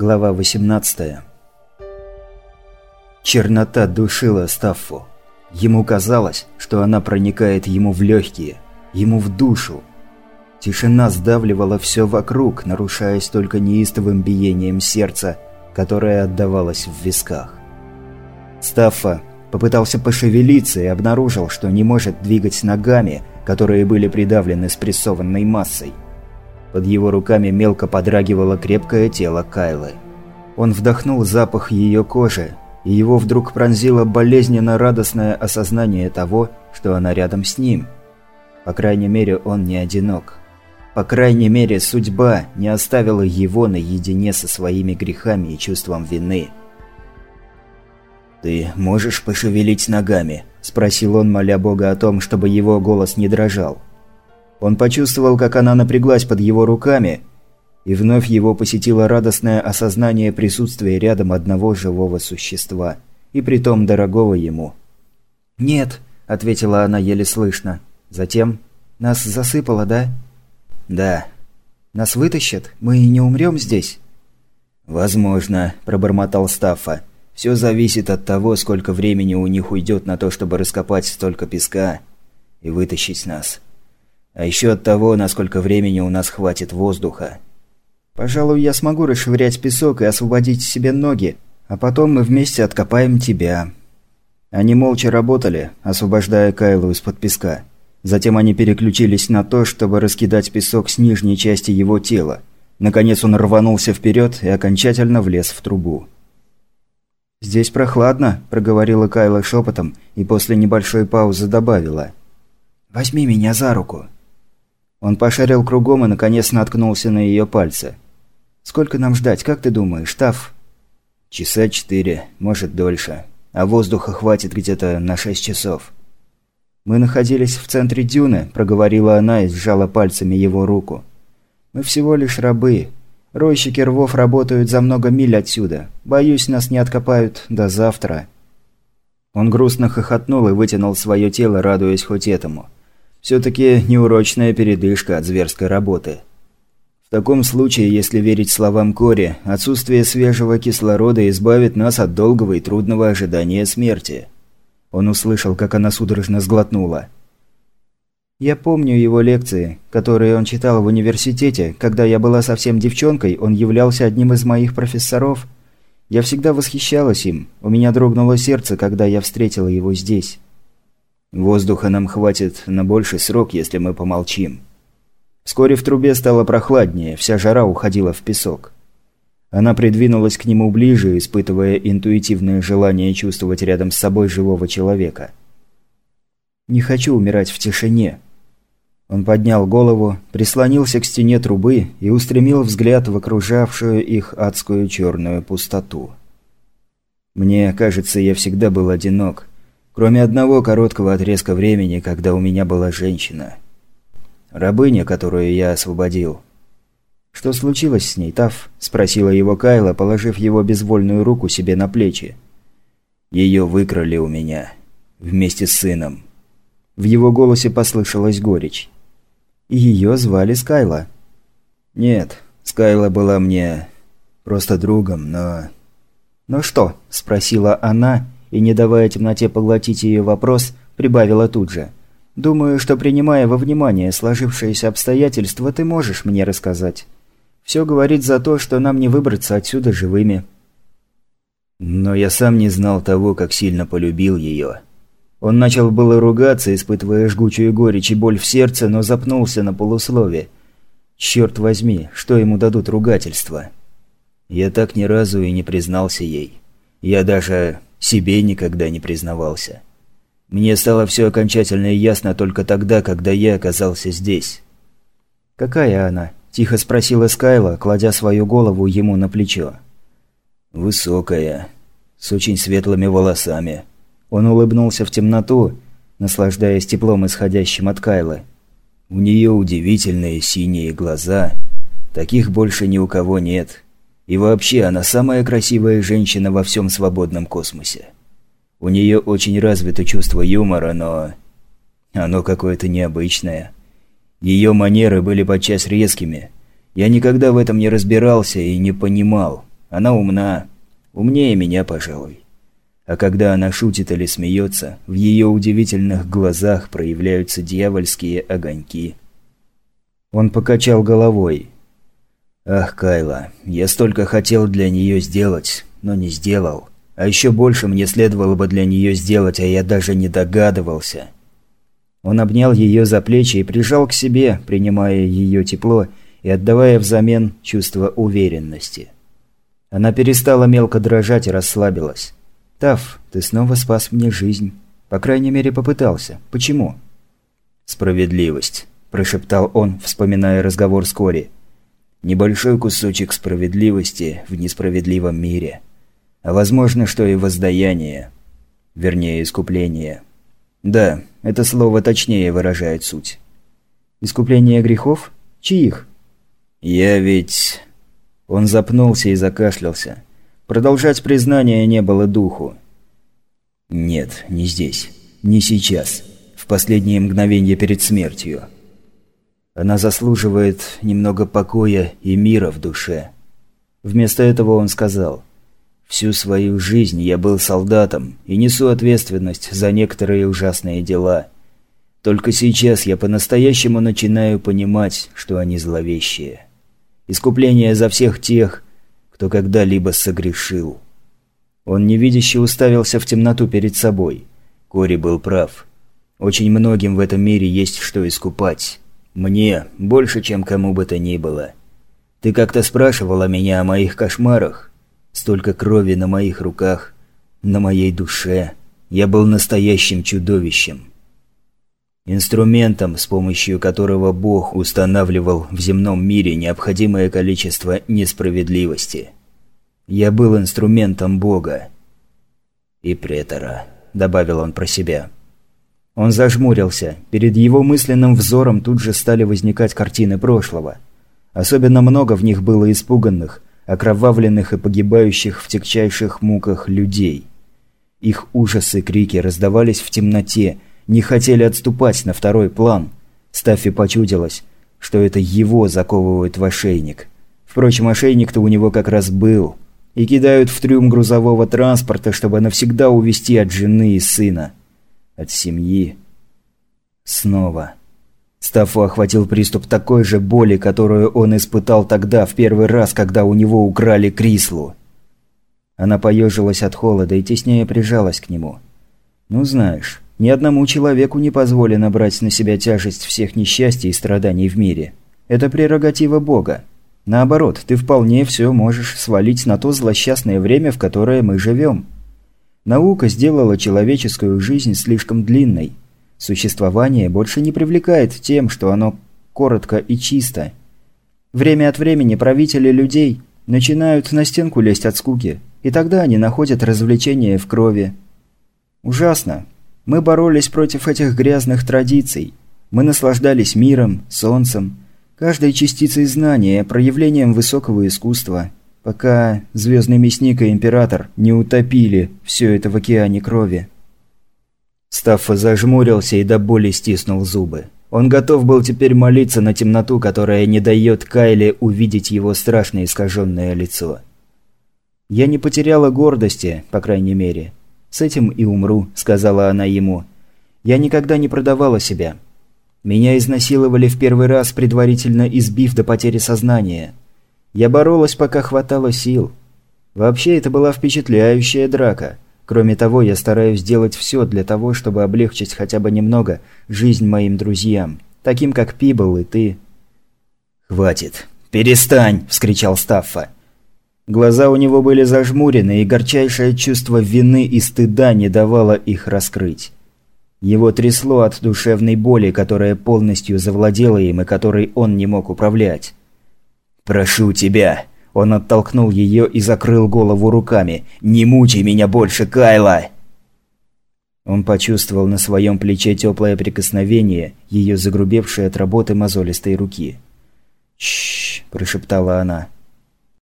Глава 18 Чернота душила Стаффу. Ему казалось, что она проникает ему в легкие, ему в душу. Тишина сдавливала все вокруг, нарушаясь только неистовым биением сердца, которое отдавалось в висках. Стаффа попытался пошевелиться и обнаружил, что не может двигать ногами, которые были придавлены спрессованной массой. Под его руками мелко подрагивало крепкое тело Кайлы. Он вдохнул запах ее кожи, и его вдруг пронзило болезненно радостное осознание того, что она рядом с ним. По крайней мере, он не одинок. По крайней мере, судьба не оставила его наедине со своими грехами и чувством вины. «Ты можешь пошевелить ногами?» – спросил он, моля Бога о том, чтобы его голос не дрожал. Он почувствовал, как она напряглась под его руками, и вновь его посетило радостное осознание присутствия рядом одного живого существа, и притом дорогого ему. «Нет», – ответила она еле слышно. Затем «Нас засыпало, да?» «Да». «Нас вытащат? Мы не умрем здесь?» «Возможно», – пробормотал Стаффа. «Все зависит от того, сколько времени у них уйдет на то, чтобы раскопать столько песка и вытащить нас». А еще от того, насколько времени у нас хватит воздуха. Пожалуй, я смогу расшвырять песок и освободить себе ноги, а потом мы вместе откопаем тебя». Они молча работали, освобождая Кайлу из-под песка. Затем они переключились на то, чтобы раскидать песок с нижней части его тела. Наконец он рванулся вперед и окончательно влез в трубу. «Здесь прохладно», – проговорила Кайла шепотом и после небольшой паузы добавила. «Возьми меня за руку». Он пошарил кругом и наконец наткнулся на ее пальцы. «Сколько нам ждать, как ты думаешь, Таф?» «Часа четыре, может дольше. А воздуха хватит где-то на шесть часов». «Мы находились в центре дюны», – проговорила она и сжала пальцами его руку. «Мы всего лишь рабы. Ройщики рвов работают за много миль отсюда. Боюсь, нас не откопают до завтра». Он грустно хохотнул и вытянул свое тело, радуясь хоть этому – все-таки неурочная передышка от зверской работы. В таком случае, если верить словам Кори, отсутствие свежего кислорода избавит нас от долгого и трудного ожидания смерти. Он услышал, как она судорожно сглотнула. Я помню его лекции, которые он читал в университете. Когда я была совсем девчонкой, он являлся одним из моих профессоров. Я всегда восхищалась им. У меня дрогнуло сердце, когда я встретила его здесь. Воздуха нам хватит на больший срок, если мы помолчим. Вскоре в трубе стало прохладнее, вся жара уходила в песок. Она придвинулась к нему ближе, испытывая интуитивное желание чувствовать рядом с собой живого человека. «Не хочу умирать в тишине». Он поднял голову, прислонился к стене трубы и устремил взгляд в окружавшую их адскую черную пустоту. «Мне кажется, я всегда был одинок. Кроме одного короткого отрезка времени, когда у меня была женщина. Рабыня, которую я освободил. «Что случилось с ней, Тав?» – спросила его Кайла, положив его безвольную руку себе на плечи. Ее выкрали у меня. Вместе с сыном. В его голосе послышалась горечь. Ее звали Скайла. Нет, Скайла была мне просто другом, но... «Но что?» – спросила она, и, не давая темноте поглотить ее вопрос, прибавила тут же. «Думаю, что, принимая во внимание сложившиеся обстоятельства, ты можешь мне рассказать. Все говорит за то, что нам не выбраться отсюда живыми». Но я сам не знал того, как сильно полюбил ее. Он начал было ругаться, испытывая жгучую горечь и боль в сердце, но запнулся на полуслове. Черт возьми, что ему дадут ругательства? Я так ни разу и не признался ей. Я даже себе никогда не признавался. Мне стало все окончательно ясно только тогда, когда я оказался здесь. «Какая она?» – тихо спросила Скайла, кладя свою голову ему на плечо. «Высокая, с очень светлыми волосами». Он улыбнулся в темноту, наслаждаясь теплом, исходящим от Кайлы. У нее удивительные синие глаза. Таких больше ни у кого нет. И вообще, она самая красивая женщина во всем свободном космосе. У нее очень развито чувство юмора, но... Оно какое-то необычное. Ее манеры были подчас резкими. Я никогда в этом не разбирался и не понимал. Она умна. Умнее меня, пожалуй. А когда она шутит или смеется, в ее удивительных глазах проявляются дьявольские огоньки. Он покачал головой. «Ах, Кайла, я столько хотел для нее сделать, но не сделал. А еще больше мне следовало бы для нее сделать, а я даже не догадывался». Он обнял ее за плечи и прижал к себе, принимая ее тепло и отдавая взамен чувство уверенности. Она перестала мелко дрожать и расслабилась. «Тав, ты снова спас мне жизнь. По крайней мере, попытался. Почему?» «Справедливость», – прошептал он, вспоминая разговор с Кори. «Небольшой кусочек справедливости в несправедливом мире. А возможно, что и воздаяние. Вернее, искупление. Да, это слово точнее выражает суть». «Искупление грехов? Чьих?» «Я ведь...» Он запнулся и закашлялся. Продолжать признание не было духу. «Нет, не здесь. Не сейчас. В последние мгновения перед смертью. Она заслуживает немного покоя и мира в душе». Вместо этого он сказал, «Всю свою жизнь я был солдатом и несу ответственность за некоторые ужасные дела. Только сейчас я по-настоящему начинаю понимать, что они зловещие. Искупление за всех тех, кто когда-либо согрешил. Он невидяще уставился в темноту перед собой. Кори был прав. Очень многим в этом мире есть что искупать. Мне больше, чем кому бы то ни было. Ты как-то спрашивала меня о моих кошмарах. Столько крови на моих руках, на моей душе. Я был настоящим чудовищем. Инструментом, с помощью которого Бог устанавливал в земном мире необходимое количество несправедливости. Я был инструментом Бога. И претора, добавил он про себя. Он зажмурился. Перед его мысленным взором тут же стали возникать картины прошлого. Особенно много в них было испуганных, окровавленных и погибающих в тягчайших муках людей. Их ужасы крики раздавались в темноте, не хотели отступать на второй план. Стаффи почудилось, что это его заковывают в ошейник. Впрочем, ошейник-то у него как раз был. И кидают в трюм грузового транспорта, чтобы навсегда увести от жены и сына. От семьи. Снова. Стаффу охватил приступ такой же боли, которую он испытал тогда, в первый раз, когда у него украли Крислу. Она поежилась от холода и теснее прижалась к нему. «Ну знаешь, ни одному человеку не позволено брать на себя тяжесть всех несчастий и страданий в мире. Это прерогатива Бога. Наоборот, ты вполне все можешь свалить на то злосчастное время, в которое мы живем. Наука сделала человеческую жизнь слишком длинной. Существование больше не привлекает тем, что оно коротко и чисто. Время от времени правители людей начинают на стенку лезть от скуки, и тогда они находят развлечение в крови. Ужасно, мы боролись против этих грязных традиций. Мы наслаждались миром, солнцем, каждой частицей знания, проявлением высокого искусства, пока Звездный Мясник и Император не утопили все это в океане крови. Стаффа зажмурился и до боли стиснул зубы. Он готов был теперь молиться на темноту, которая не дает Кайле увидеть его страшное искаженное лицо. «Я не потеряла гордости, по крайней мере. «С этим и умру», — сказала она ему. «Я никогда не продавала себя. Меня изнасиловали в первый раз, предварительно избив до потери сознания. Я боролась, пока хватало сил. Вообще, это была впечатляющая драка. Кроме того, я стараюсь сделать все для того, чтобы облегчить хотя бы немного жизнь моим друзьям, таким как Пибл и ты». «Хватит! Перестань!» – вскричал Стаффа. Глаза у него были зажмурены, и горчайшее чувство вины и стыда не давало их раскрыть. Его трясло от душевной боли, которая полностью завладела им и которой он не мог управлять. «Прошу тебя!» Он оттолкнул ее и закрыл голову руками. «Не мучай меня больше, Кайла!» Он почувствовал на своем плече теплое прикосновение, ее загрубевшее от работы мозолистой руки. «Чшш!» – прошептала она.